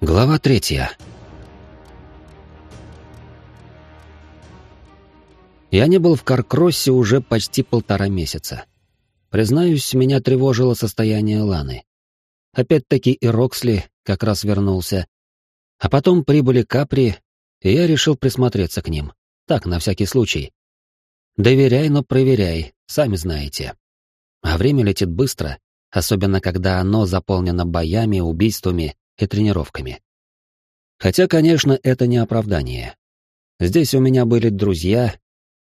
Глава третья. Я не был в Каркроссе уже почти полтора месяца. Признаюсь, меня тревожило состояние Ланы. Опять-таки и Роксли как раз вернулся. А потом прибыли Капри, и я решил присмотреться к ним. Так, на всякий случай. Доверяй, но проверяй, сами знаете. А время летит быстро, особенно когда оно заполнено боями, убийствами и тренировками. Хотя, конечно, это не оправдание. Здесь у меня были друзья,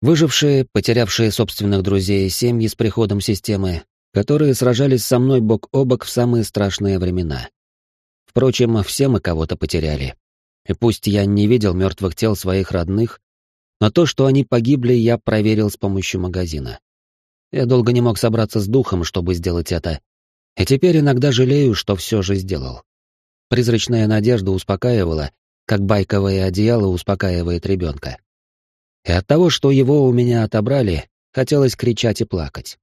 выжившие, потерявшие собственных друзей и семьи с приходом системы, которые сражались со мной бок о бок в самые страшные времена. Впрочем, все мы кого-то потеряли. И пусть я не видел мертвых тел своих родных, но то, что они погибли, я проверил с помощью магазина. Я долго не мог собраться с духом, чтобы сделать это, и теперь иногда жалею, что все же сделал. Призрачная надежда успокаивала, как байковое одеяло успокаивает ребенка. И от того, что его у меня отобрали, хотелось кричать и плакать.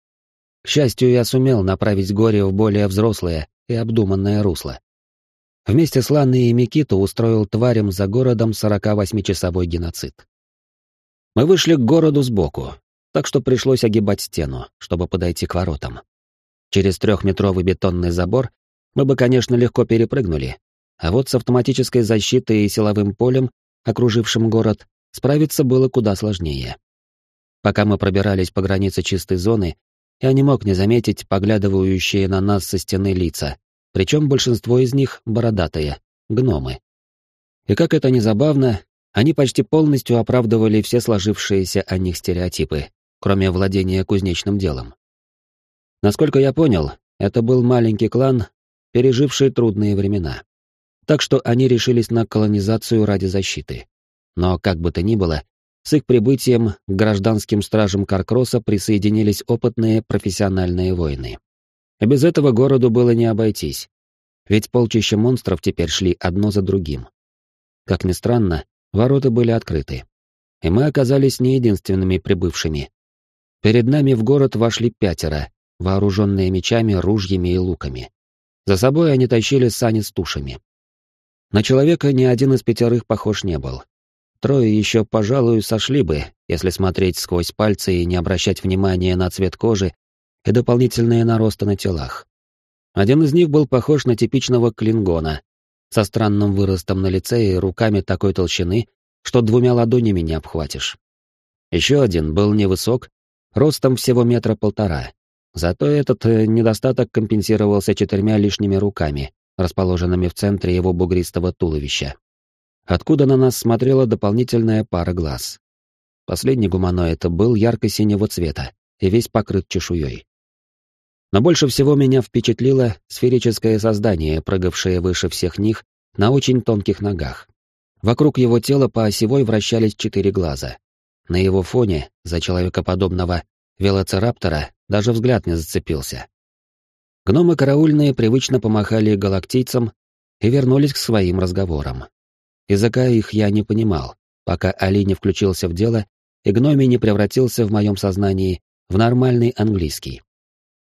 К счастью, я сумел направить горе в более взрослое и обдуманное русло. Вместе с Ланной и Микито устроил тварям за городом 48-часовой геноцид. Мы вышли к городу сбоку, так что пришлось огибать стену, чтобы подойти к воротам. Через трехметровый бетонный забор мы бы, конечно, легко перепрыгнули, а вот с автоматической защитой и силовым полем, окружившим город, справиться было куда сложнее. Пока мы пробирались по границе чистой зоны, я не мог не заметить поглядывающие на нас со стены лица, причем большинство из них бородатые, гномы. И как это ни забавно, они почти полностью оправдывали все сложившиеся о них стереотипы, кроме владения кузнечным делом. Насколько я понял, это был маленький клан, переживший трудные времена. Так что они решились на колонизацию ради защиты. Но, как бы то ни было, с их прибытием к гражданским стражам Каркроса присоединились опытные профессиональные воины. И без этого городу было не обойтись. Ведь полчища монстров теперь шли одно за другим. Как ни странно, Ворота были открыты. И мы оказались не единственными прибывшими. Перед нами в город вошли пятеро, вооруженные мечами, ружьями и луками. За собой они тащили сани с тушами. На человека ни один из пятерых похож не был. Трое еще, пожалуй, сошли бы, если смотреть сквозь пальцы и не обращать внимания на цвет кожи и дополнительные наросты на телах. Один из них был похож на типичного клингона, со странным выростом на лице и руками такой толщины, что двумя ладонями не обхватишь. Еще один был невысок, ростом всего метра полтора. Зато этот э, недостаток компенсировался четырьмя лишними руками, расположенными в центре его бугристого туловища. Откуда на нас смотрела дополнительная пара глаз. Последний гуманоид был ярко-синего цвета и весь покрыт чешуей. Но больше всего меня впечатлило сферическое создание, прыгавшее выше всех них на очень тонких ногах. Вокруг его тела по осевой вращались четыре глаза. На его фоне, за человекоподобного велоцираптора, даже взгляд не зацепился. Гномы караульные привычно помахали галактийцам и вернулись к своим разговорам. Языка их я не понимал, пока Али не включился в дело и гноми не превратился в моем сознании в нормальный английский.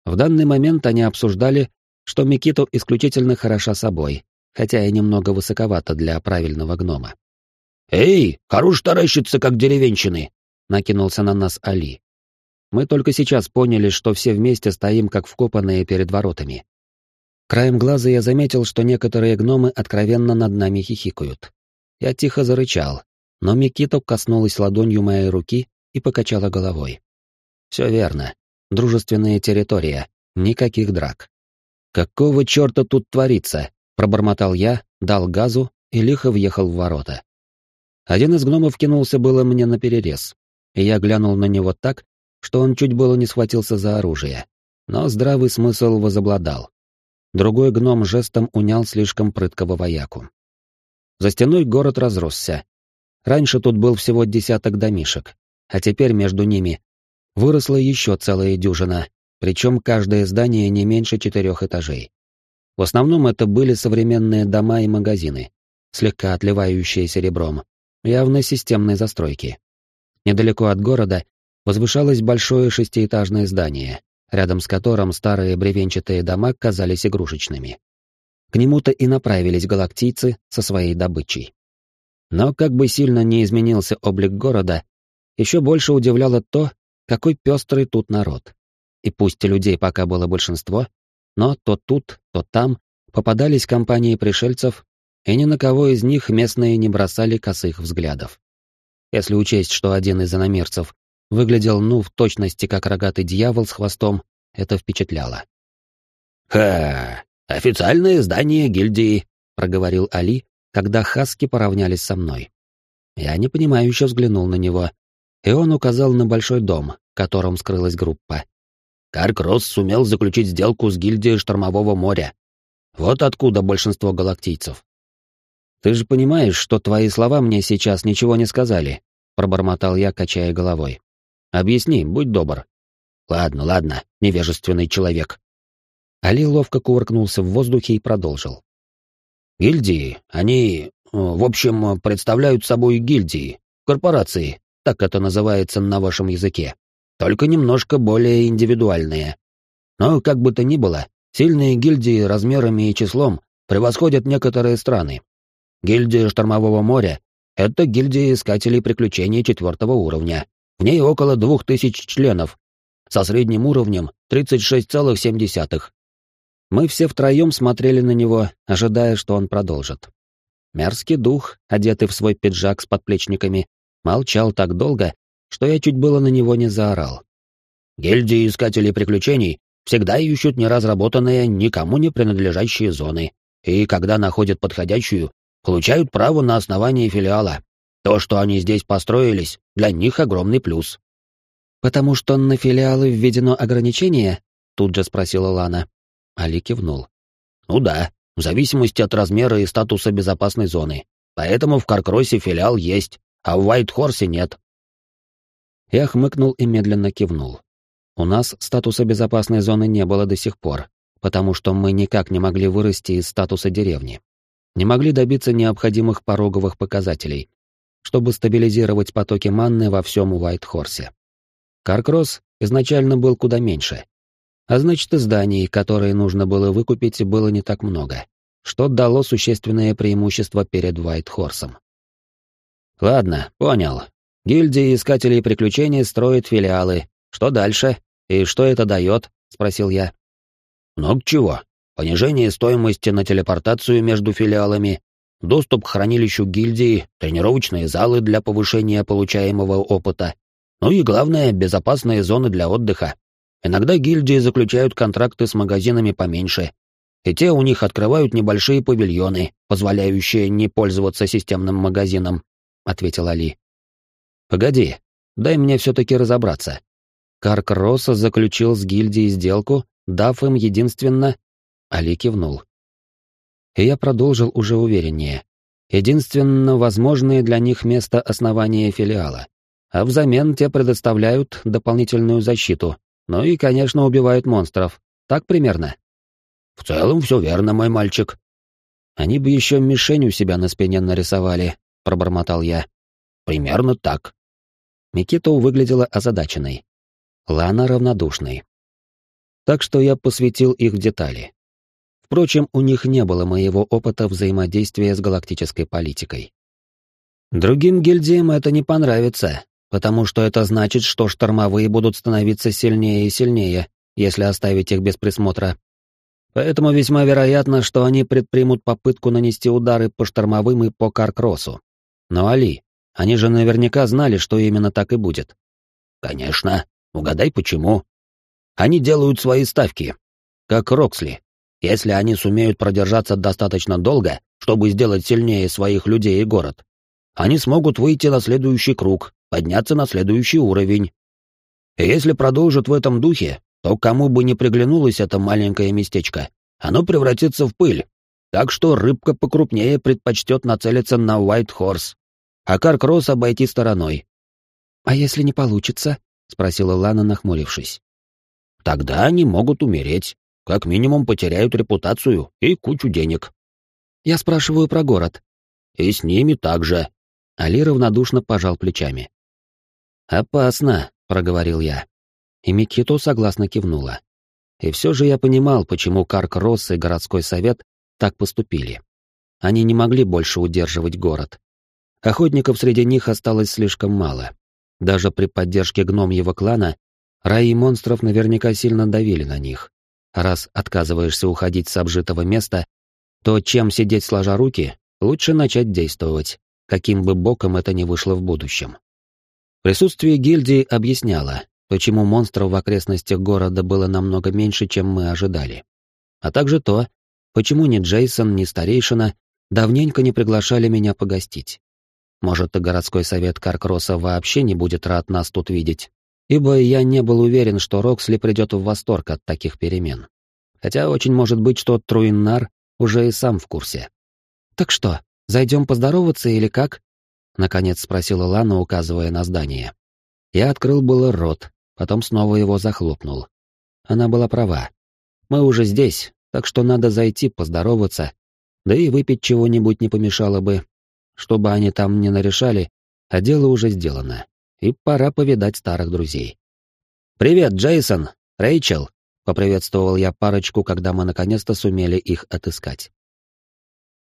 В данный момент они обсуждали, что Микиту исключительно хороша собой, хотя и немного высоковато для правильного гнома. «Эй, хорош таращиться, как деревенщины!» — накинулся на нас Али. Мы только сейчас поняли, что все вместе стоим как вкопанные перед воротами. Краем глаза я заметил, что некоторые гномы откровенно над нами хихикают. Я тихо зарычал, но Микито коснулась ладонью моей руки и покачала головой. Все верно. Дружественная территория. Никаких драк. «Какого черта тут творится?» — пробормотал я, дал газу и лихо въехал в ворота. Один из гномов кинулся было мне на перерез, и я глянул на него так, что он чуть было не схватился за оружие. Но здравый смысл возобладал. Другой гном жестом унял слишком прыткого вояку. За стеной город разросся. Раньше тут был всего десяток домишек, а теперь между ними выросла еще целая дюжина, причем каждое здание не меньше четырех этажей. В основном это были современные дома и магазины, слегка отливающие серебром, явно системной застройки. Недалеко от города возвышалось большое шестиэтажное здание, рядом с которым старые бревенчатые дома казались игрушечными. К нему-то и направились галактийцы со своей добычей. Но как бы сильно не изменился облик города, еще больше удивляло то, какой пестрый тут народ. И пусть людей пока было большинство, но то тут, то там попадались компании пришельцев, и ни на кого из них местные не бросали косых взглядов. Если учесть, что один из иномерцев выглядел, ну, в точности как рогатый дьявол с хвостом, это впечатляло. «Ха! Официальное здание гильдии», — проговорил Али, когда хаски поравнялись со мной. Я непонимающе взглянул на него, и он указал на большой дом, в котором скрылась группа. Каркросс сумел заключить сделку с гильдией Штормового моря. Вот откуда большинство галактийцев. «Ты же понимаешь, что твои слова мне сейчас ничего не сказали», — пробормотал я, качая головой. «Объясни, будь добр». «Ладно, ладно, невежественный человек». Али ловко кувыркнулся в воздухе и продолжил. «Гильдии, они, в общем, представляют собой гильдии, корпорации, так это называется на вашем языке только немножко более индивидуальные. Но, как бы то ни было, сильные гильдии размерами и числом превосходят некоторые страны. Гильдия Штормового моря — это гильдия искателей приключений четвертого уровня. В ней около двух тысяч членов, со средним уровнем 36,7. Мы все втроем смотрели на него, ожидая, что он продолжит. Мерзкий дух, одетый в свой пиджак с подплечниками, молчал так долго, что я чуть было на него не заорал. Гильдии искателей приключений всегда ищут неразработанные, никому не принадлежащие зоны, и когда находят подходящую, получают право на основании филиала. То, что они здесь построились, для них огромный плюс. «Потому что на филиалы введено ограничение?» — тут же спросила Лана. Али кивнул. «Ну да, в зависимости от размера и статуса безопасной зоны. Поэтому в Каркросе филиал есть, а в Уайт-Хорсе нет. Я хмыкнул и медленно кивнул. У нас статуса безопасной зоны не было до сих пор, потому что мы никак не могли вырасти из статуса деревни. Не могли добиться необходимых пороговых показателей, чтобы стабилизировать потоки манны во всем Уайт-Хорсе. Каркросс изначально был куда меньше. А значит, и зданий, которые нужно было выкупить, было не так много, что дало существенное преимущество перед Уайт-Хорсом. «Ладно, понял. Гильдия искателей приключений строит филиалы. Что дальше? И что это дает? спросил я. Много чего. Понижение стоимости на телепортацию между филиалами, доступ к хранилищу гильдии, тренировочные залы для повышения получаемого опыта. Ну и главное, безопасные зоны для отдыха. Иногда гильдии заключают контракты с магазинами поменьше, и те у них открывают небольшие павильоны, позволяющие не пользоваться системным магазином, ответил Али. Погоди, дай мне все-таки разобраться. Карк Росса заключил с гильдией сделку, дав им единственно... Али кивнул. И я продолжил уже увереннее. Единственно возможное для них место основания филиала. А взамен те предоставляют дополнительную защиту. Ну и, конечно, убивают монстров. Так примерно? В целом все верно, мой мальчик. Они бы еще мишень у себя на спине нарисовали, пробормотал я. Примерно так. Микито выглядела озадаченной. Лана равнодушной. Так что я посвятил их в детали. Впрочем, у них не было моего опыта взаимодействия с галактической политикой. Другим гильдиям это не понравится, потому что это значит, что штормовые будут становиться сильнее и сильнее, если оставить их без присмотра. Поэтому весьма вероятно, что они предпримут попытку нанести удары по штормовым и по Каркросу. Но Али, они же наверняка знали, что именно так и будет. Конечно. Угадай, почему. Они делают свои ставки. Как Роксли. Если они сумеют продержаться достаточно долго, чтобы сделать сильнее своих людей и город, они смогут выйти на следующий круг, подняться на следующий уровень. И если продолжат в этом духе, то кому бы ни приглянулось это маленькое местечко, оно превратится в пыль. Так что рыбка покрупнее предпочтет нацелиться на White Horse а Каркросс обойти стороной. «А если не получится?» — спросила Лана, нахмурившись. «Тогда они могут умереть. Как минимум потеряют репутацию и кучу денег». «Я спрашиваю про город». «И с ними также». Али равнодушно пожал плечами. «Опасно», — проговорил я. И Микито согласно кивнула. И все же я понимал, почему Карк Росс и городской совет так поступили. Они не могли больше удерживать город. Охотников среди них осталось слишком мало. Даже при поддержке гномьего клана раи монстров наверняка сильно давили на них. Раз отказываешься уходить с обжитого места, то чем сидеть сложа руки, лучше начать действовать, каким бы боком это ни вышло в будущем. Присутствие гильдии объясняло, почему монстров в окрестностях города было намного меньше, чем мы ожидали. А также то, почему ни Джейсон, ни старейшина давненько не приглашали меня погостить. Может, и городской совет Каркроса вообще не будет рад нас тут видеть, ибо я не был уверен, что Роксли придет в восторг от таких перемен. Хотя очень может быть, что Труиннар уже и сам в курсе. «Так что, зайдем поздороваться или как?» — наконец спросила Лана, указывая на здание. Я открыл было рот, потом снова его захлопнул. Она была права. Мы уже здесь, так что надо зайти поздороваться, да и выпить чего-нибудь не помешало бы. Чтобы они там не нарешали, а дело уже сделано, и пора повидать старых друзей. «Привет, Джейсон! Рэйчел!» — поприветствовал я парочку, когда мы наконец-то сумели их отыскать.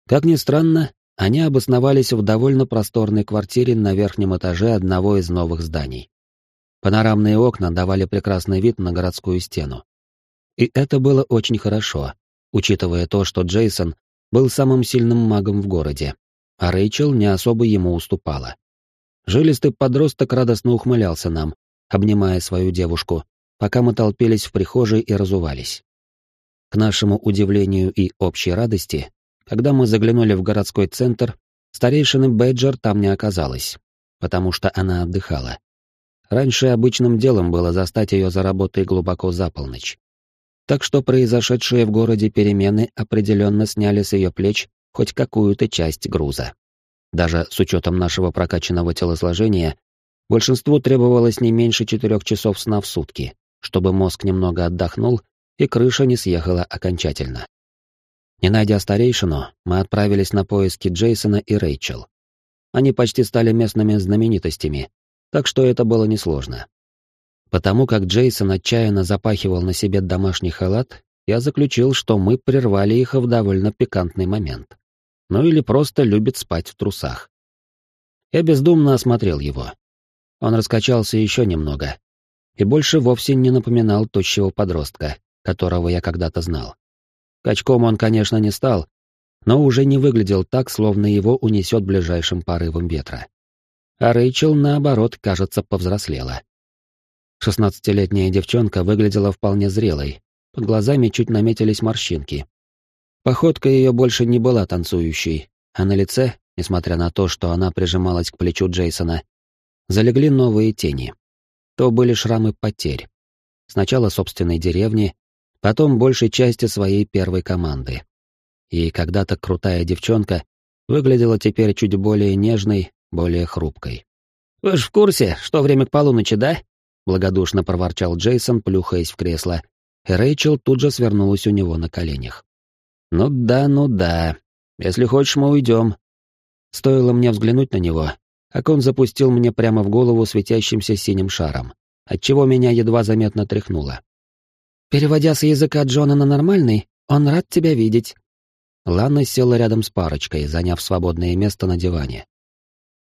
Как ни странно, они обосновались в довольно просторной квартире на верхнем этаже одного из новых зданий. Панорамные окна давали прекрасный вид на городскую стену. И это было очень хорошо, учитывая то, что Джейсон был самым сильным магом в городе, а Рэйчел не особо ему уступала. Жилистый подросток радостно ухмылялся нам, обнимая свою девушку, пока мы толпились в прихожей и разувались. К нашему удивлению и общей радости, когда мы заглянули в городской центр, старейшины Бэджер там не оказалось, потому что она отдыхала. Раньше обычным делом было застать ее за работой глубоко за полночь. Так что произошедшие в городе перемены определенно сняли с ее плеч хоть какую-то часть груза. Даже с учетом нашего прокачанного телосложения, большинству требовалось не меньше четырех часов сна в сутки, чтобы мозг немного отдохнул и крыша не съехала окончательно. Не найдя старейшину, мы отправились на поиски Джейсона и Рэйчел. Они почти стали местными знаменитостями, так что это было несложно. Потому как Джейсон отчаянно запахивал на себе домашний халат, я заключил, что мы прервали их в довольно пикантный момент. Ну или просто любит спать в трусах. Я бездумно осмотрел его. Он раскачался еще немного и больше вовсе не напоминал тощего подростка, которого я когда-то знал. Качком он, конечно, не стал, но уже не выглядел так, словно его унесет ближайшим порывом ветра а Рэйчел, наоборот, кажется, повзрослела. Шестнадцатилетняя девчонка выглядела вполне зрелой, под глазами чуть наметились морщинки. Походка ее больше не была танцующей, а на лице, несмотря на то, что она прижималась к плечу Джейсона, залегли новые тени. То были шрамы потерь. Сначала собственной деревни, потом большей части своей первой команды. И когда-то крутая девчонка выглядела теперь чуть более нежной, более хрупкой. «Вы ж в курсе, что время к полуночи, да?» — благодушно проворчал Джейсон, плюхаясь в кресло, Рэйчел тут же свернулась у него на коленях. «Ну да, ну да. Если хочешь, мы уйдем». Стоило мне взглянуть на него, как он запустил мне прямо в голову светящимся синим шаром, отчего меня едва заметно тряхнуло. «Переводя с языка Джона на нормальный, он рад тебя видеть». Лана села рядом с парочкой, заняв свободное место на диване.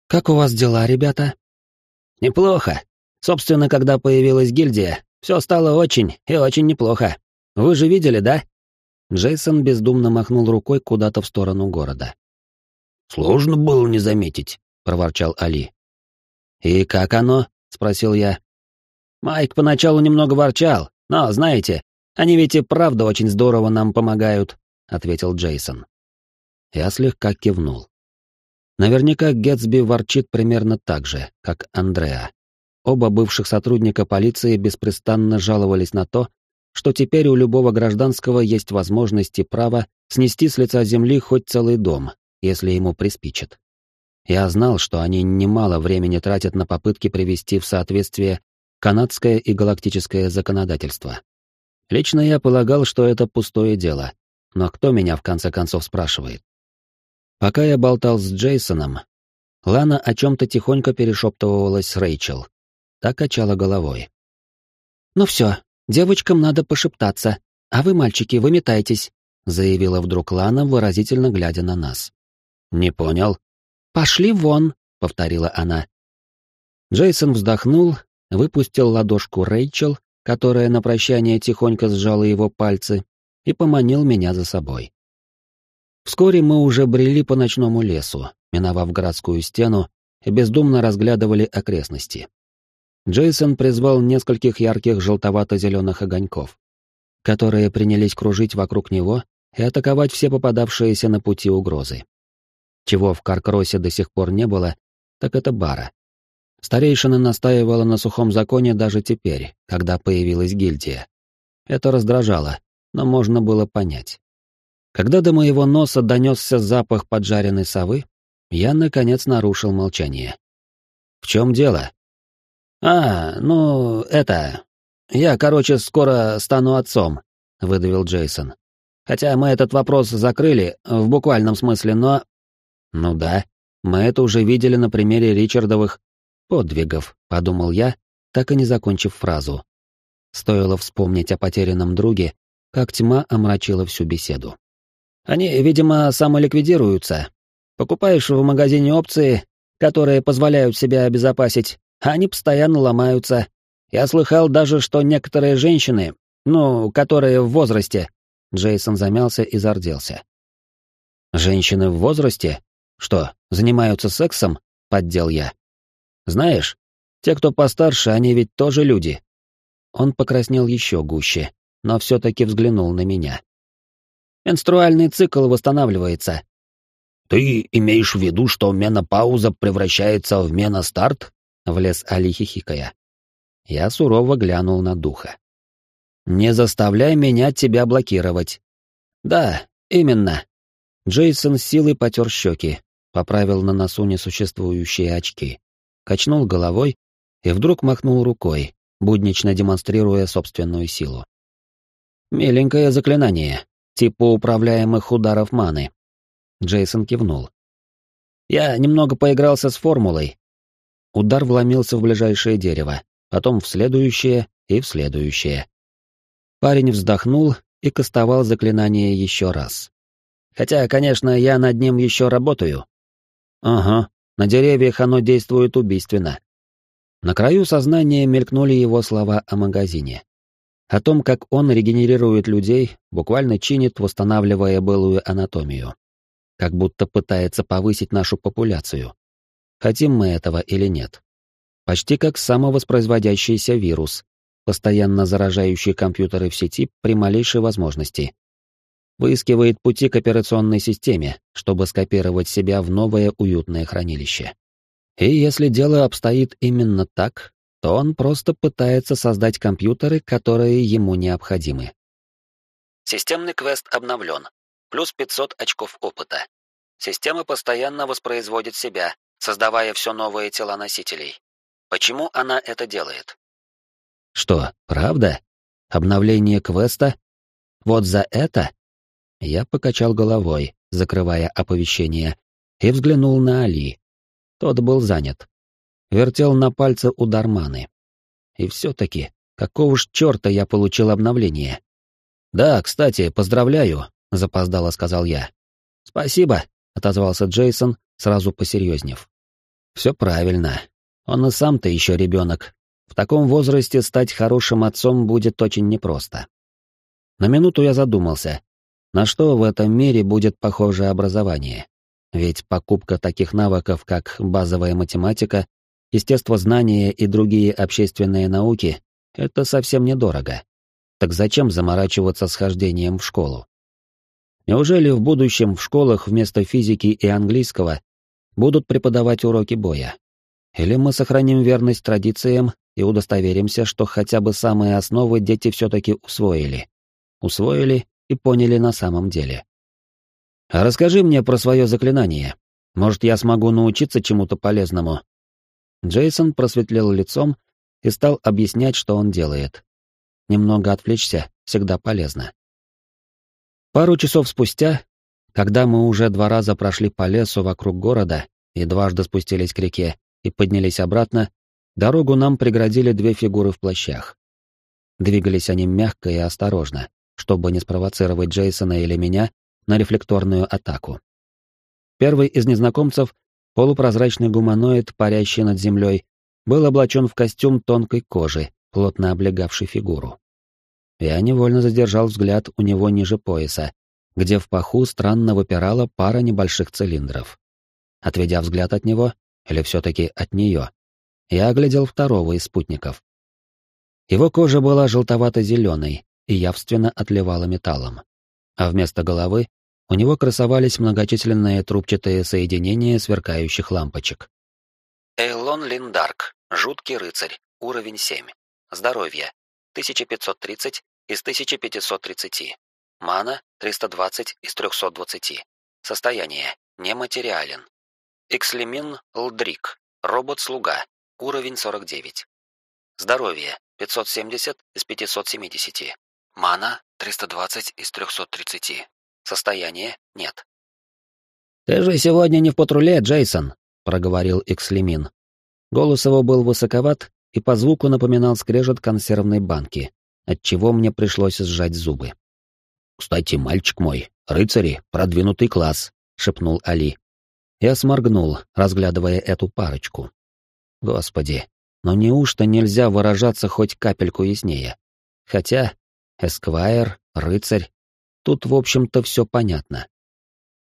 «Как у вас дела, ребята?» «Неплохо. Собственно, когда появилась гильдия, все стало очень и очень неплохо. Вы же видели, да?» Джейсон бездумно махнул рукой куда-то в сторону города. «Сложно было не заметить», — проворчал Али. «И как оно?» — спросил я. Майк поначалу немного ворчал, но, знаете, они ведь и правда очень здорово нам помогают», — ответил Джейсон. Я слегка кивнул. Наверняка Гетсби ворчит примерно так же, как Андреа. Оба бывших сотрудника полиции беспрестанно жаловались на то, что теперь у любого гражданского есть возможность и право снести с лица земли хоть целый дом, если ему приспичит. Я знал, что они немало времени тратят на попытки привести в соответствие канадское и галактическое законодательство. Лично я полагал, что это пустое дело, но кто меня в конце концов спрашивает? Пока я болтал с Джейсоном, Лана о чем-то тихонько перешептывалась с Рэйчел. Так качала головой. «Ну все, девочкам надо пошептаться, а вы, мальчики, выметайтесь. заявила вдруг Лана, выразительно глядя на нас. «Не понял». «Пошли вон», — повторила она. Джейсон вздохнул, выпустил ладошку Рэйчел, которая на прощание тихонько сжала его пальцы, и поманил меня за собой. Вскоре мы уже брели по ночному лесу, миновав городскую стену, и бездумно разглядывали окрестности. Джейсон призвал нескольких ярких желтовато-зеленых огоньков, которые принялись кружить вокруг него и атаковать все попадавшиеся на пути угрозы. Чего в Каркросе до сих пор не было, так это бара. Старейшина настаивала на сухом законе даже теперь, когда появилась гильдия. Это раздражало, но можно было понять. Когда до моего носа донесся запах поджаренной совы, я, наконец, нарушил молчание. «В чем дело?» «А, ну, это... Я, короче, скоро стану отцом», — выдавил Джейсон. «Хотя мы этот вопрос закрыли, в буквальном смысле, но...» «Ну да, мы это уже видели на примере Ричардовых подвигов», — подумал я, так и не закончив фразу. Стоило вспомнить о потерянном друге, как тьма омрачила всю беседу. «Они, видимо, самоликвидируются. Покупаешь в магазине опции, которые позволяют себя обезопасить, они постоянно ломаются. Я слыхал даже, что некоторые женщины, ну, которые в возрасте...» Джейсон замялся и зарделся. «Женщины в возрасте? Что, занимаются сексом?» — поддел я. «Знаешь, те, кто постарше, они ведь тоже люди». Он покраснел еще гуще, но все-таки взглянул на меня. «Менструальный цикл восстанавливается». «Ты имеешь в виду, что менопауза превращается в меностарт?» — влез Али хихикая. Я сурово глянул на духа. «Не заставляй меня тебя блокировать». «Да, именно». Джейсон силой потер щеки, поправил на носу несуществующие очки, качнул головой и вдруг махнул рукой, буднично демонстрируя собственную силу. «Миленькое заклинание, типа управляемых ударов маны». Джейсон кивнул. «Я немного поигрался с формулой, Удар вломился в ближайшее дерево, потом в следующее и в следующее. Парень вздохнул и кастовал заклинание еще раз. Хотя, конечно, я над ним еще работаю. Ага, на деревьях оно действует убийственно. На краю сознания мелькнули его слова о магазине. О том, как он регенерирует людей, буквально чинит, восстанавливая былую анатомию. Как будто пытается повысить нашу популяцию хотим мы этого или нет. Почти как самовоспроизводящийся вирус, постоянно заражающий компьютеры в сети при малейшей возможности. Выискивает пути к операционной системе, чтобы скопировать себя в новое уютное хранилище. И если дело обстоит именно так, то он просто пытается создать компьютеры, которые ему необходимы. Системный квест обновлен. Плюс 500 очков опыта. Система постоянно воспроизводит себя, создавая все новые тела носителей. Почему она это делает? Что, правда? Обновление квеста? Вот за это? Я покачал головой, закрывая оповещение, и взглянул на Али. Тот был занят. Вертел на пальце удар маны. И все-таки, какого ж черта я получил обновление? «Да, кстати, поздравляю», — запоздало сказал я. «Спасибо», — отозвался Джейсон, сразу посерьезнев. Все правильно. Он и сам-то еще ребенок. В таком возрасте стать хорошим отцом будет очень непросто. На минуту я задумался, на что в этом мире будет похоже образование. Ведь покупка таких навыков, как базовая математика, естествознание и другие общественные науки, это совсем недорого. Так зачем заморачиваться с хождением в школу? Неужели в будущем в школах вместо физики и английского будут преподавать уроки боя? Или мы сохраним верность традициям и удостоверимся, что хотя бы самые основы дети все-таки усвоили? Усвоили и поняли на самом деле. А расскажи мне про свое заклинание. Может, я смогу научиться чему-то полезному?» Джейсон просветлел лицом и стал объяснять, что он делает. Немного отвлечься всегда полезно. Пару часов спустя, когда мы уже два раза прошли по лесу вокруг города и дважды спустились к реке и поднялись обратно, дорогу нам преградили две фигуры в плащах. Двигались они мягко и осторожно, чтобы не спровоцировать Джейсона или меня на рефлекторную атаку. Первый из незнакомцев, полупрозрачный гуманоид, парящий над землей, был облачен в костюм тонкой кожи, плотно облегавший фигуру. Я невольно задержал взгляд у него ниже пояса, где в паху странно выпирала пара небольших цилиндров. Отведя взгляд от него, или все-таки от нее, я оглядел второго из спутников. Его кожа была желтовато-зеленой и явственно отливала металлом. А вместо головы у него красовались многочисленные трубчатые соединения сверкающих лампочек. Эйлон Линдарк, жуткий рыцарь, уровень 7. Здоровье, 1530 из 1530. Мана, 320 из 320. Состояние, нематериален. Экслимин Лдрик, робот-слуга, уровень 49. Здоровье, 570 из 570. Мана, 320 из 330. Состояние нет. «Ты же сегодня не в патруле, Джейсон», — проговорил Экслимин. Голос его был высоковат и по звуку напоминал скрежет консервной банки, отчего мне пришлось сжать зубы. «Кстати, мальчик мой, рыцари, продвинутый класс», — шепнул Али. Я сморгнул, разглядывая эту парочку. Господи, но неужто нельзя выражаться хоть капельку яснее? Хотя, эсквайр, рыцарь, Тут, в общем-то, все понятно.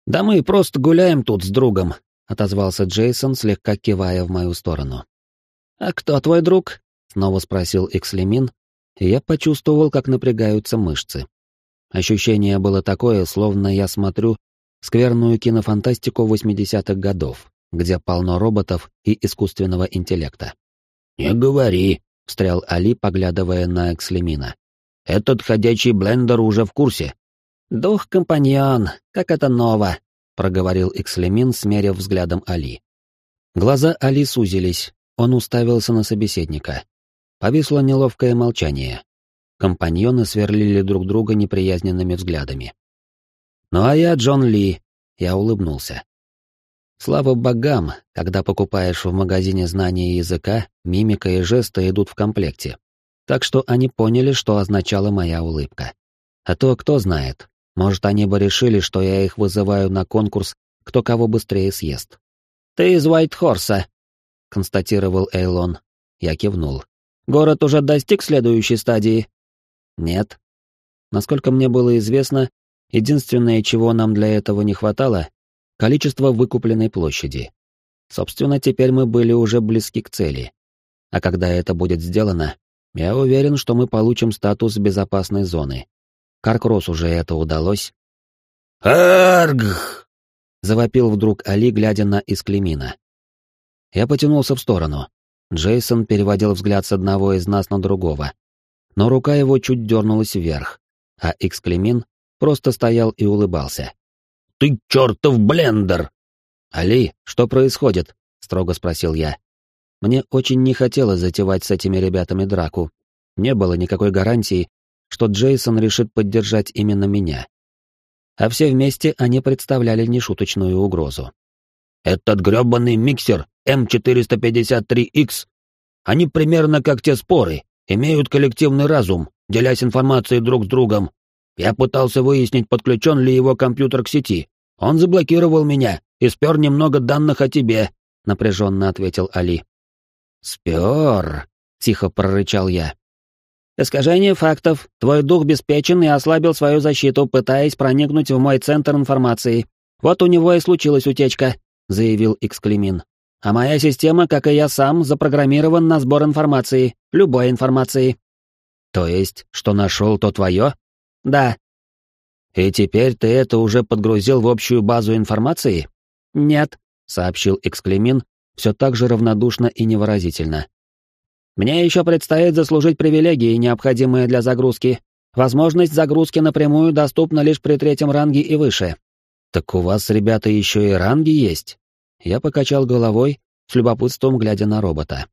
«Да мы просто гуляем тут с другом», — отозвался Джейсон, слегка кивая в мою сторону. «А кто твой друг?» — снова спросил Экслемин, и я почувствовал, как напрягаются мышцы. Ощущение было такое, словно я смотрю скверную кинофантастику 80-х годов, где полно роботов и искусственного интеллекта. «Не говори», — встрял Али, поглядывая на Экслемина. «Этот ходячий блендер уже в курсе. «Дух-компаньон, как это ново», — проговорил Экслемин, смерив взглядом Али. Глаза Али сузились, он уставился на собеседника. Повисло неловкое молчание. Компаньоны сверлили друг друга неприязненными взглядами. «Ну а я Джон Ли», — я улыбнулся. Слава богам, когда покупаешь в магазине знания языка, мимика и жесты идут в комплекте. Так что они поняли, что означала моя улыбка. А то кто знает, может, они бы решили, что я их вызываю на конкурс, кто кого быстрее съест. «Ты из Уайтхорса», — констатировал Эйлон. Я кивнул. «Город уже достиг следующей стадии?» «Нет». Насколько мне было известно, единственное, чего нам для этого не хватало — количество выкупленной площади. Собственно, теперь мы были уже близки к цели. А когда это будет сделано, я уверен, что мы получим статус безопасной зоны. Каркрос уже это удалось. «Арг!» — завопил вдруг Али, глядя на Исклемина. Я потянулся в сторону. Джейсон переводил взгляд с одного из нас на другого. Но рука его чуть дернулась вверх, а Иксклемин просто стоял и улыбался. «Ты чертов блендер!» «Али, что происходит?» — строго спросил я. Мне очень не хотелось затевать с этими ребятами драку. Не было никакой гарантии, что Джейсон решит поддержать именно меня. А все вместе они представляли нешуточную угрозу. «Этот грёбаный миксер М453X, они примерно как те споры, имеют коллективный разум, делясь информацией друг с другом. Я пытался выяснить, подключен ли его компьютер к сети. Он заблокировал меня и спер немного данных о тебе», — напряженно ответил Али. «Спер», — тихо прорычал я. Искажение фактов. Твой дух беспечен и ослабил свою защиту, пытаясь проникнуть в мой центр информации. Вот у него и случилась утечка, заявил Иксклемин. А моя система, как и я сам, запрограммирован на сбор информации, любой информации. То есть, что нашел, то твое? Да. И теперь ты это уже подгрузил в общую базу информации? Нет, сообщил Эксклемин, все так же равнодушно и невыразительно. Мне еще предстоит заслужить привилегии, необходимые для загрузки. Возможность загрузки напрямую доступна лишь при третьем ранге и выше. Так у вас, ребята, еще и ранги есть? Я покачал головой, с любопытством глядя на робота.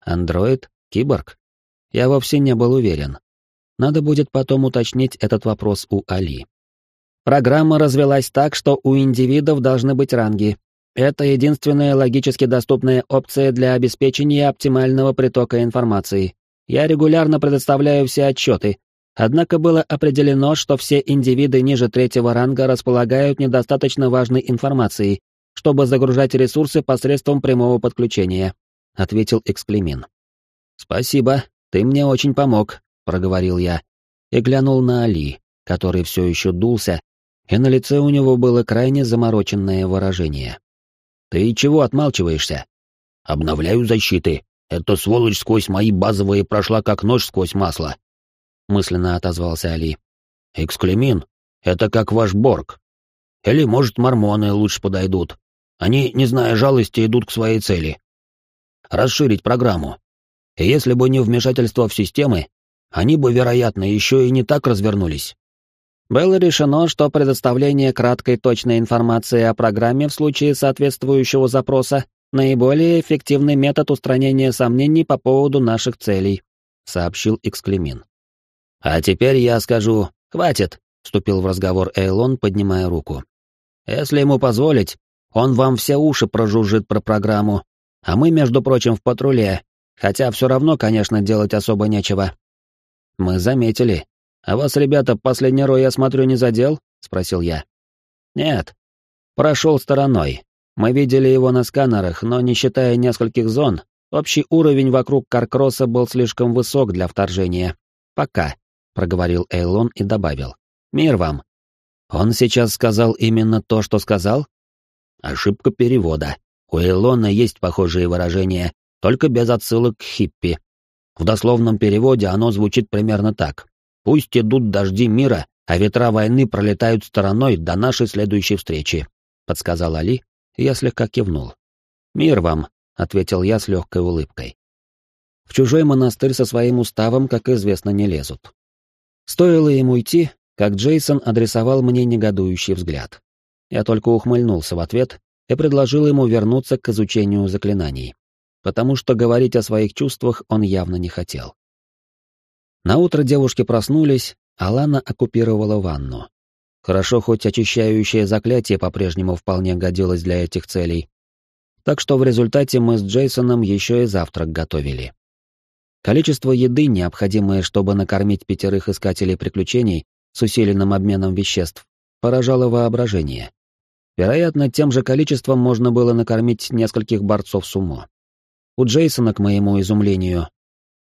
Андроид? Киборг? Я вовсе не был уверен. Надо будет потом уточнить этот вопрос у Али. Программа развелась так, что у индивидов должны быть ранги, это единственная логически доступная опция для обеспечения оптимального притока информации. Я регулярно предоставляю все отчеты, Однако было определено, что все индивиды ниже третьего ранга располагают недостаточно важной информацией, чтобы загружать ресурсы посредством прямого подключения», — ответил Эксклемин. «Спасибо, ты мне очень помог», — проговорил я, и глянул на Али, который все еще дулся, и на лице у него было крайне замороченное выражение. «Ты чего отмалчиваешься?» «Обновляю защиты. Эта сволочь сквозь мои базовые прошла как нож сквозь масло», — мысленно отозвался Али. «Эксклемин, это как ваш Борг. Или, может, мормоны лучше подойдут. Они, не зная жалости, идут к своей цели. Расширить программу. И если бы не вмешательство в системы, они бы, вероятно, еще и не так развернулись. Было решено, что предоставление краткой точной информации о программе в случае соответствующего запроса наиболее эффективный метод устранения сомнений по поводу наших целей, сообщил Эксклемин. А теперь я скажу «хватит», — вступил в разговор Эйлон, поднимая руку. «Если ему позволить, он вам все уши прожужжит про программу, а мы, между прочим, в патруле, хотя все равно, конечно, делать особо нечего». «Мы заметили», «А вас, ребята, последний рой, я смотрю, не задел?» — спросил я. «Нет. Прошел стороной. Мы видели его на сканерах, но не считая нескольких зон, общий уровень вокруг Каркроса был слишком высок для вторжения. Пока», — проговорил Эйлон и добавил. «Мир вам». «Он сейчас сказал именно то, что сказал?» «Ошибка перевода. У Эйлона есть похожие выражения, только без отсылок к хиппи. В дословном переводе оно звучит примерно так. Пусть идут дожди мира, а ветра войны пролетают стороной до нашей следующей встречи», — подсказал Али, и я слегка кивнул. «Мир вам», — ответил я с легкой улыбкой. В чужой монастырь со своим уставом, как известно, не лезут. Стоило ему идти, как Джейсон адресовал мне негодующий взгляд. Я только ухмыльнулся в ответ и предложил ему вернуться к изучению заклинаний, потому что говорить о своих чувствах он явно не хотел. На утро девушки проснулись, а Лана оккупировала ванну. Хорошо, хоть очищающее заклятие по-прежнему вполне годилось для этих целей. Так что в результате мы с Джейсоном еще и завтрак готовили. Количество еды, необходимое, чтобы накормить пятерых искателей приключений с усиленным обменом веществ, поражало воображение. Вероятно, тем же количеством можно было накормить нескольких борцов сумо. У Джейсона, к моему изумлению,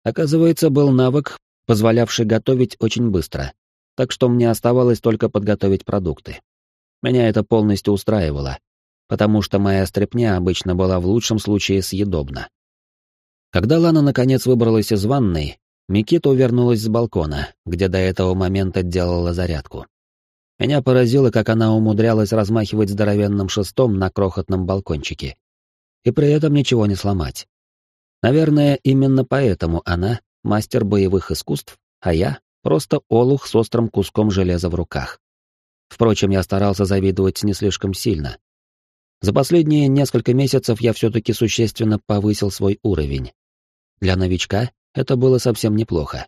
оказывается, был навык, позволявший готовить очень быстро, так что мне оставалось только подготовить продукты. Меня это полностью устраивало, потому что моя стряпня обычно была в лучшем случае съедобна. Когда Лана наконец выбралась из ванной, Микита вернулась с балкона, где до этого момента делала зарядку. Меня поразило, как она умудрялась размахивать здоровенным шестом на крохотном балкончике. И при этом ничего не сломать. Наверное, именно поэтому она мастер боевых искусств, а я — просто олух с острым куском железа в руках. Впрочем, я старался завидовать не слишком сильно. За последние несколько месяцев я все-таки существенно повысил свой уровень. Для новичка это было совсем неплохо.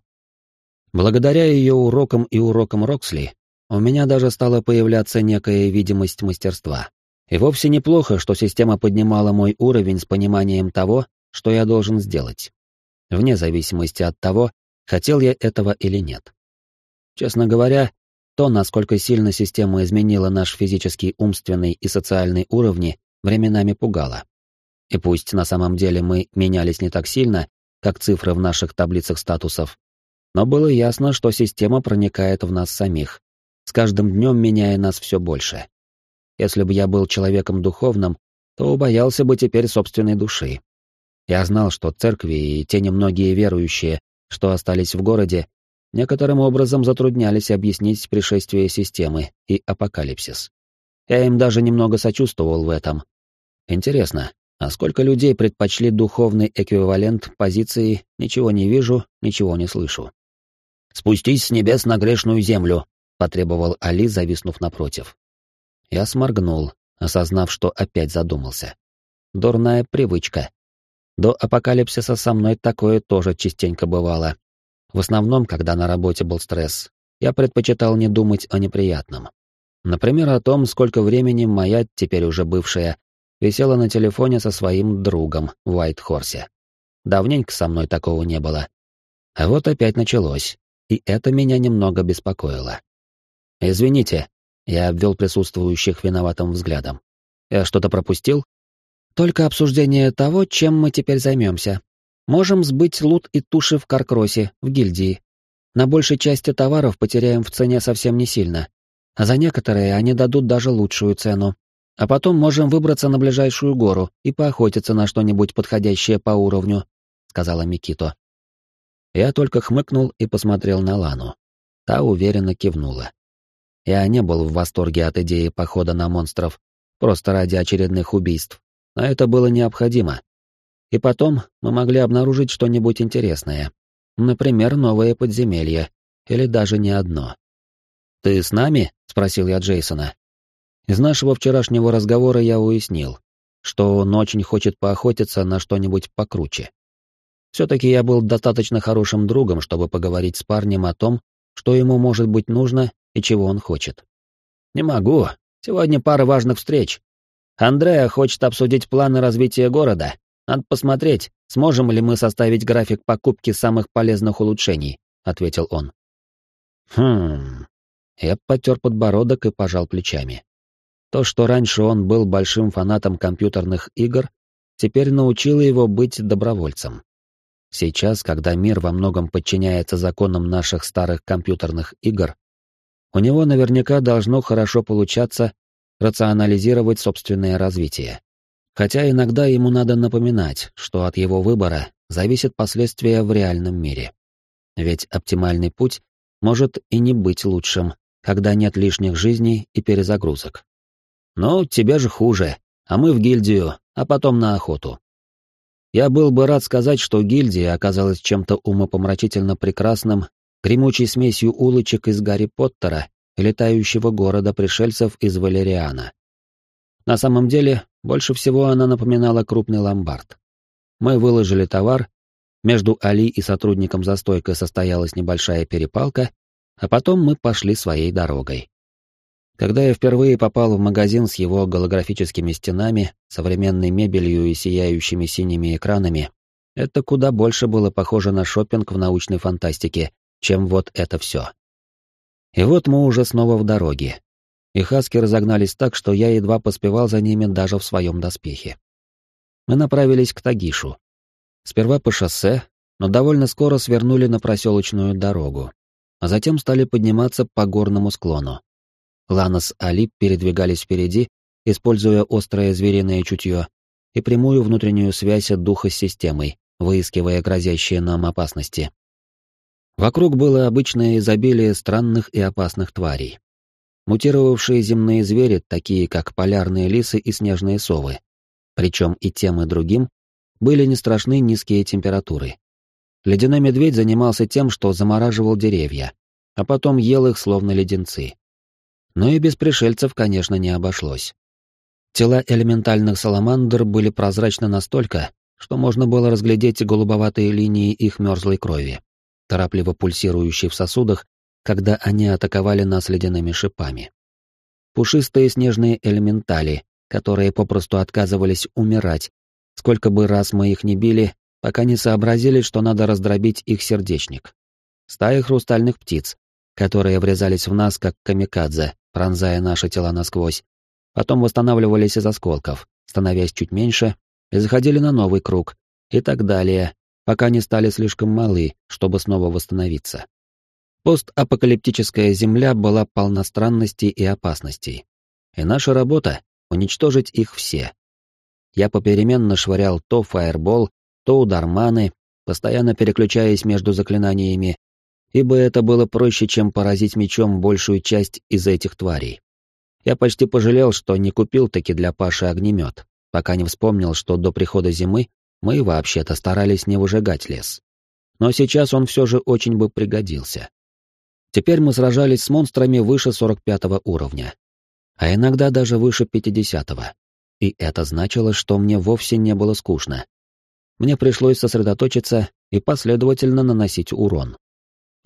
Благодаря ее урокам и урокам Роксли, у меня даже стала появляться некая видимость мастерства. И вовсе неплохо, что система поднимала мой уровень с пониманием того, что я должен сделать вне зависимости от того, хотел я этого или нет. Честно говоря, то, насколько сильно система изменила наш физический, умственный и социальный уровни, временами пугало. И пусть на самом деле мы менялись не так сильно, как цифры в наших таблицах статусов, но было ясно, что система проникает в нас самих, с каждым днем меняя нас все больше. Если бы я был человеком духовным, то убоялся бы теперь собственной души. Я знал, что церкви и те немногие верующие, что остались в городе, некоторым образом затруднялись объяснить пришествие системы и апокалипсис. Я им даже немного сочувствовал в этом. Интересно, а сколько людей предпочли духовный эквивалент позиции «ничего не вижу, ничего не слышу»? «Спустись с небес на грешную землю», — потребовал Али, зависнув напротив. Я сморгнул, осознав, что опять задумался. Дурная привычка. До апокалипсиса со мной такое тоже частенько бывало. В основном, когда на работе был стресс, я предпочитал не думать о неприятном. Например, о том, сколько времени моя, теперь уже бывшая, висела на телефоне со своим другом в Уайт-Хорсе. Давненько со мной такого не было. А вот опять началось. и это меня немного беспокоило. «Извините», — я обвел присутствующих виноватым взглядом. «Я что-то пропустил?» «Только обсуждение того, чем мы теперь займемся. Можем сбыть лут и туши в Каркросе, в гильдии. На большей части товаров потеряем в цене совсем не сильно, а за некоторые они дадут даже лучшую цену. А потом можем выбраться на ближайшую гору и поохотиться на что-нибудь подходящее по уровню», — сказала Микито. Я только хмыкнул и посмотрел на Лану. Та уверенно кивнула. Я не был в восторге от идеи похода на монстров, просто ради очередных убийств, но это было необходимо. И потом мы могли обнаружить что-нибудь интересное. Например, новое подземелье, или даже не одно. «Ты с нами?» — спросил я Джейсона. Из нашего вчерашнего разговора я уяснил, что он очень хочет поохотиться на что-нибудь покруче. Все-таки я был достаточно хорошим другом, чтобы поговорить с парнем о том, что ему может быть нужно и чего он хочет. «Не могу. Сегодня пара важных встреч. Андреа хочет обсудить планы развития города. Надо посмотреть, сможем ли мы составить график покупки самых полезных улучшений», — ответил он. «Хм...» Я потер подбородок и пожал плечами. То, что раньше он был большим фанатом компьютерных игр, теперь научило его быть добровольцем. Сейчас, когда мир во многом подчиняется законам наших старых компьютерных игр, у него наверняка должно хорошо получаться рационализировать собственное развитие. Хотя иногда ему надо напоминать, что от его выбора зависят последствия в реальном мире. Ведь оптимальный путь может и не быть лучшим, когда нет лишних жизней и перезагрузок. Но тебе же хуже, а мы в гильдию, а потом на охоту. Я был бы рад сказать, что гильдия оказалась чем-то умопомрачительно прекрасным, гремучей смесью улочек из Гарри Поттера и летающего города пришельцев из Валериана. На самом деле, больше всего она напоминала крупный ломбард. Мы выложили товар, между Али и сотрудником за стойкой состоялась небольшая перепалка, а потом мы пошли своей дорогой. Когда я впервые попал в магазин с его голографическими стенами, современной мебелью и сияющими синими экранами, это куда больше было похоже на шопинг в научной фантастике, чем вот это все. И вот мы уже снова в дороге. И хаски разогнались так, что я едва поспевал за ними даже в своем доспехе. Мы направились к Тагишу. Сперва по шоссе, но довольно скоро свернули на проселочную дорогу, а затем стали подниматься по горному склону. Лана с Али передвигались впереди, используя острое звериное чутье и прямую внутреннюю связь духа с системой, выискивая грозящие нам опасности. Вокруг было обычное изобилие странных и опасных тварей. Мутировавшие земные звери, такие как полярные лисы и снежные совы. Причем и тем, и другим были не страшны низкие температуры. Ледяной медведь занимался тем, что замораживал деревья, а потом ел их словно леденцы. Но и без пришельцев, конечно, не обошлось. Тела элементальных саламандр были прозрачны настолько, что можно было разглядеть голубоватые линии их мерзлой крови, торопливо пульсирующей в сосудах, когда они атаковали нас ледяными шипами. Пушистые снежные элементали, которые попросту отказывались умирать, сколько бы раз мы их не били, пока не сообразили, что надо раздробить их сердечник. Стаи хрустальных птиц, которые врезались в нас, как камикадзе, пронзая наши тела насквозь. Потом восстанавливались из осколков, становясь чуть меньше, и заходили на новый круг, и так далее, пока не стали слишком малы, чтобы снова восстановиться. Постапокалиптическая Земля была полна странностей и опасностей. И наша работа — уничтожить их все. Я попеременно швырял то фаербол, то удар маны, постоянно переключаясь между заклинаниями ибо это было проще, чем поразить мечом большую часть из этих тварей. Я почти пожалел, что не купил таки для Паши огнемет, пока не вспомнил, что до прихода зимы мы вообще-то старались не выжигать лес. Но сейчас он все же очень бы пригодился. Теперь мы сражались с монстрами выше 45 уровня, а иногда даже выше 50 -го. И это значило, что мне вовсе не было скучно. Мне пришлось сосредоточиться и последовательно наносить урон.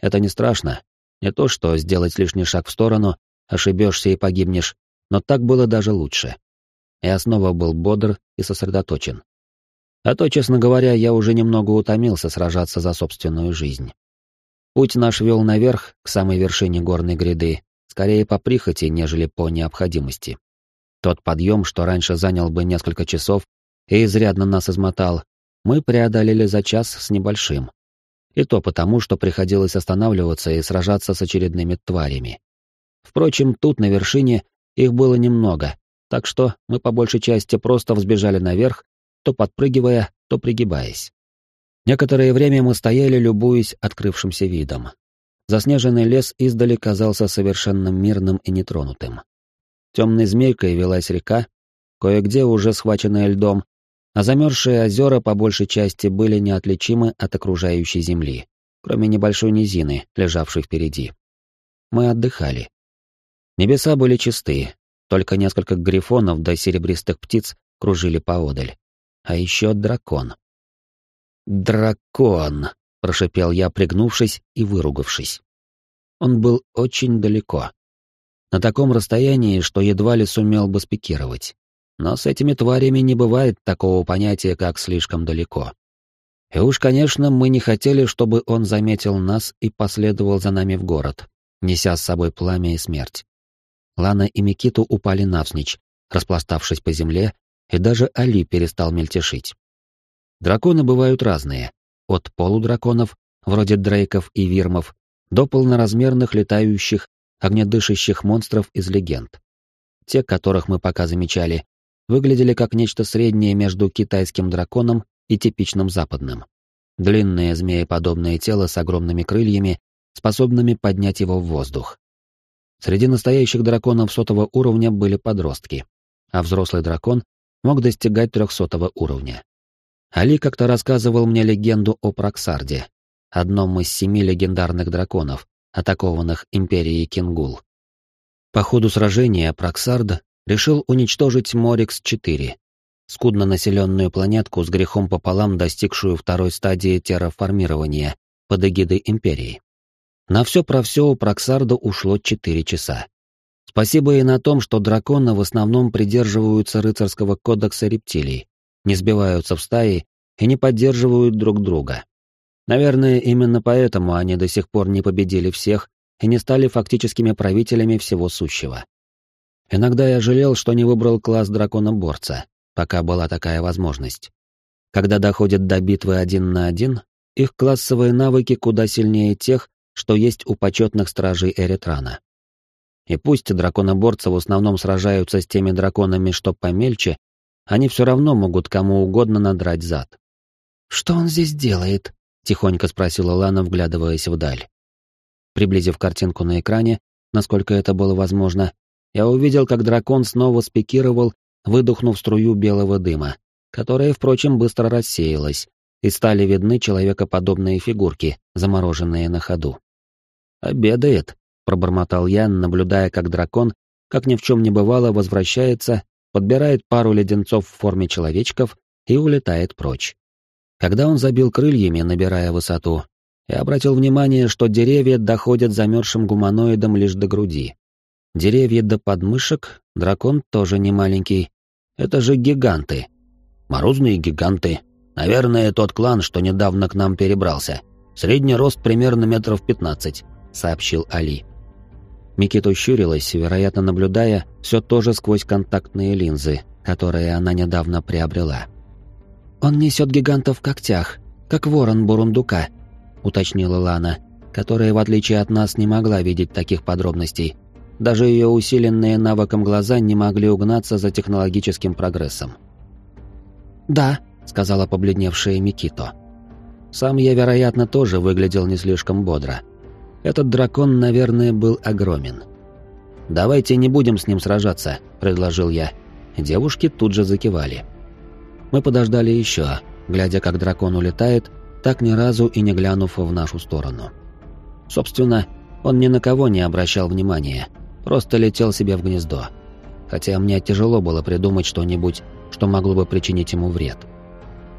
Это не страшно. Не то, что сделать лишний шаг в сторону, ошибешься и погибнешь, но так было даже лучше. Я снова был бодр и сосредоточен. А то, честно говоря, я уже немного утомился сражаться за собственную жизнь. Путь наш вел наверх, к самой вершине горной гряды, скорее по прихоти, нежели по необходимости. Тот подъем, что раньше занял бы несколько часов и изрядно нас измотал, мы преодолели за час с небольшим. И то потому, что приходилось останавливаться и сражаться с очередными тварями. Впрочем, тут, на вершине, их было немного, так что мы по большей части просто взбежали наверх, то подпрыгивая, то пригибаясь. Некоторое время мы стояли, любуясь открывшимся видом. Заснеженный лес издали казался совершенно мирным и нетронутым. Темной змейкой велась река, кое-где уже схваченная льдом, а замерзшие озера по большей части были неотличимы от окружающей земли, кроме небольшой низины, лежавшей впереди. Мы отдыхали. Небеса были чистые, только несколько грифонов до серебристых птиц кружили поодаль. А еще дракон. «Дракон!» — прошипел я, пригнувшись и выругавшись. Он был очень далеко. На таком расстоянии, что едва ли сумел бы спикировать. Но с этими тварями не бывает такого понятия, как слишком далеко. И уж, конечно, мы не хотели, чтобы он заметил нас и последовал за нами в город, неся с собой пламя и смерть. Лана и Микиту упали навзничь, распластавшись по земле, и даже Али перестал мельтешить. Драконы бывают разные, от полудраконов, вроде дрейков и вирмов, до полноразмерных летающих, огнедышащих монстров из легенд. Те, которых мы пока замечали, выглядели как нечто среднее между китайским драконом и типичным западным. Длинное змееподобное тело с огромными крыльями, способными поднять его в воздух. Среди настоящих драконов сотого уровня были подростки, а взрослый дракон мог достигать трехсотого уровня. Али как-то рассказывал мне легенду о Проксарде, одном из семи легендарных драконов, атакованных Империей Кингул. По ходу сражения Проксард решил уничтожить Морикс-4, скудно населенную планетку с грехом пополам достигшую второй стадии терраформирования под эгидой Империи. На все про все у Проксарда ушло 4 часа. Спасибо и на том, что драконы в основном придерживаются рыцарского кодекса рептилий, не сбиваются в стаи и не поддерживают друг друга. Наверное, именно поэтому они до сих пор не победили всех и не стали фактическими правителями всего сущего. Иногда я жалел, что не выбрал класс дракона-борца, пока была такая возможность. Когда доходят до битвы один на один, их классовые навыки куда сильнее тех, что есть у почетных стражей Эритрана. И пусть драконоборцы в основном сражаются с теми драконами, что помельче, они все равно могут кому угодно надрать зад. «Что он здесь делает?» — тихонько спросила Лана, вглядываясь вдаль. Приблизив картинку на экране, насколько это было возможно, я увидел, как дракон снова спикировал, выдохнув струю белого дыма, которая, впрочем, быстро рассеялась, и стали видны человекоподобные фигурки, замороженные на ходу. «Обедает», — пробормотал я, наблюдая, как дракон, как ни в чем не бывало, возвращается, подбирает пару леденцов в форме человечков и улетает прочь. Когда он забил крыльями, набирая высоту, я обратил внимание, что деревья доходят замерзшим гуманоидом лишь до груди. Деревья до подмышек, дракон тоже не маленький. Это же гиганты. Морозные гиганты. Наверное, тот клан, что недавно к нам перебрался. Средний рост примерно метров пятнадцать, сообщил Али. Микита ущурилась, вероятно, наблюдая все тоже сквозь контактные линзы, которые она недавно приобрела. «Он несет гигантов в когтях, как ворон Бурундука», — уточнила Лана, которая, в отличие от нас, не могла видеть таких подробностей. Даже ее усиленные навыком глаза не могли угнаться за технологическим прогрессом. «Да», — сказала побледневшая Микито. Сам я, вероятно, тоже выглядел не слишком бодро. Этот дракон, наверное, был огромен. «Давайте не будем с ним сражаться», — предложил я. Девушки тут же закивали. Мы подождали еще, глядя, как дракон улетает, так ни разу и не глянув в нашу сторону. Собственно, он ни на кого не обращал внимания, просто летел себе в гнездо. Хотя мне тяжело было придумать что-нибудь, что могло бы причинить ему вред.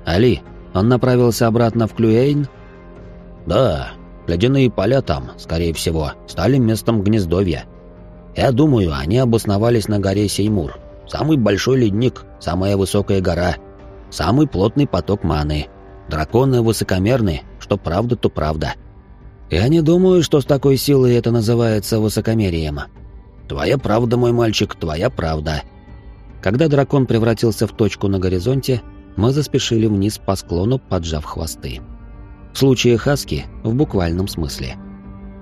«Али, он направился обратно в Клюэйн?» «Да, ледяные поля там, скорее всего, стали местом гнездовья. Я думаю, они обосновались на горе Сеймур. Самый большой ледник, самая высокая гора, самый плотный поток маны. Драконы высокомерны, что правда, то правда». Я не думаю, что с такой силой это называется высокомерием. Твоя правда, мой мальчик, твоя правда. Когда дракон превратился в точку на горизонте, мы заспешили вниз по склону, поджав хвосты. В случае Хаски — в буквальном смысле.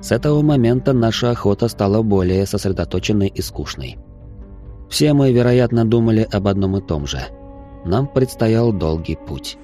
С этого момента наша охота стала более сосредоточенной и скучной. Все мы, вероятно, думали об одном и том же. Нам предстоял долгий путь.